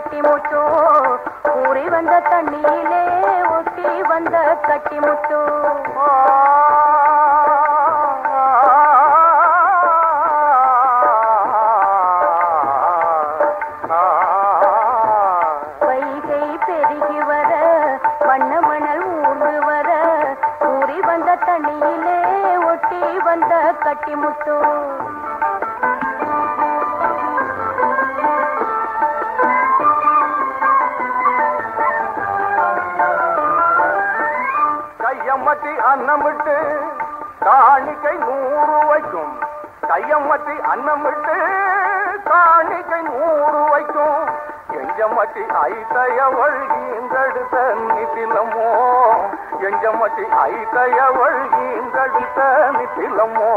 கட்டி முத்தோ. ஊறி வந்த தண்ணியிலே ஒட்டி வந்த கட்டி முத்தோ. வைகை பெருகி வர வண்ண மணல் ஊர்ந்து வர ஊறி வந்த தண்ணியிலே ஒட்டி வந்த கட்டி கையம்மட்டி அன்னமிட்டு காணிக்கை நூறு வைக்கும். கையம்மட்டி அன்னமிட்டு காணிக்கை நூறு வைக்கும். எஞ்சமட்டி ஐத்தையவள் ஈந்தெடுத்த நிதிலமோ எஞ்சமட்டி ஐத்தையவள் ஈந்தெடுத்த நிதிலமோ